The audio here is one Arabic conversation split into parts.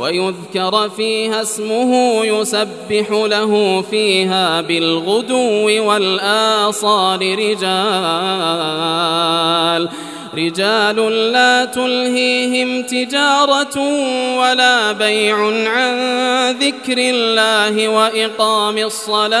ويذكر فيها اسمه يسبح له فيها بالغدو والآصال رجال رجال لا تلهيهم تجارة ولا بيع عن ذكر الله وإقام الصلاة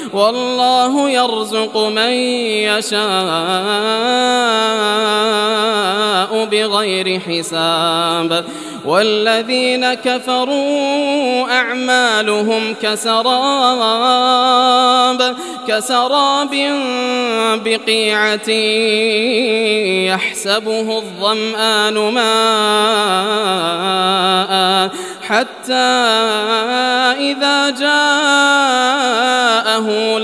والله يرزق من يشاء بغير حساب. والذين كفروا أعمالهم كسراب كسراب بقيعة يحسبه الظمآن ماء حتى إذا جاءه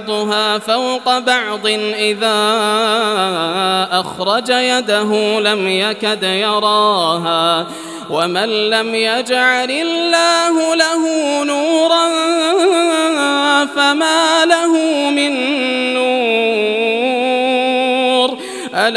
بعضها فوق بعض إذا أخرج يده لم يكد يراها ومن لم يجعل الله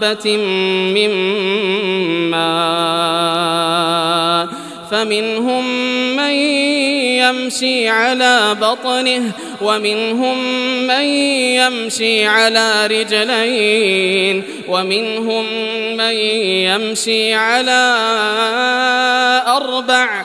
دابة من ماء فمنهم من يمشي على بطنه ومنهم من يمشي على رجلين ومنهم من يمشي على أربع